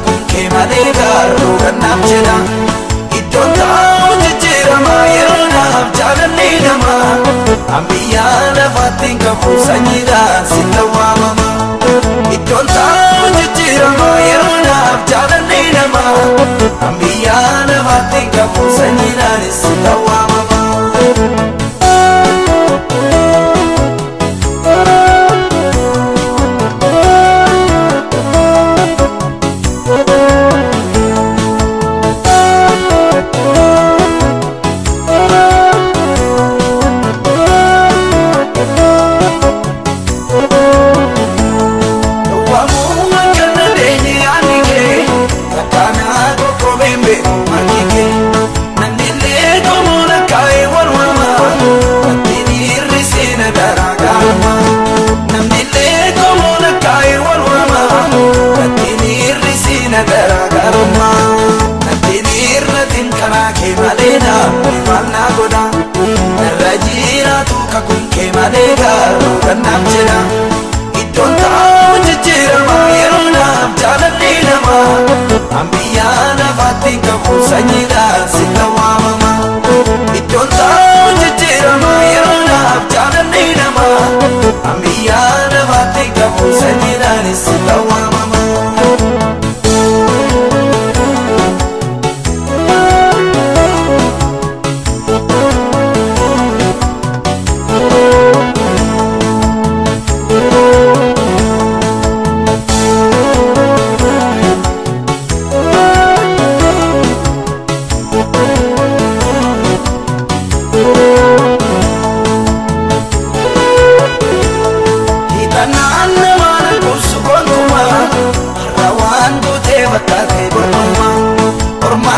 gaaruu gannaaf jedha. Iddoon taa'u jijjiirama yeroo naaf jaalannee nama ambiyyaa lafaatti qabu sanyiidhaan sitta waamama. Iddoon taa'u jijjiirama yeroo naaf jaalannee nama ambiyyaa lafaatti qabu sanyiidhaan sitta waamama. malee gaaruu gannaaf jedha iddoon taa'u jijjiirama yeroo naaf jaalannee nama ambiyyaa lafaatti qabu sanyiidhaan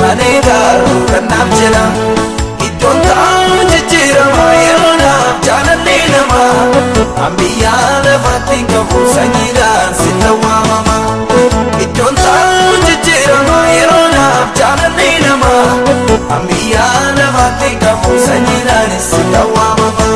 malee gaaruu gannaaf jedha iddoon taa'u jijjiirama yeroo naaf jaalannee nama ambiyyaa lafaatti qabu sanyiidhaan sitta waamama iddoon taa'u jijjiirama yeroo naaf jaalannee nama ambiyyaa lafaatti qabu sanyiidhaan sitta waamama.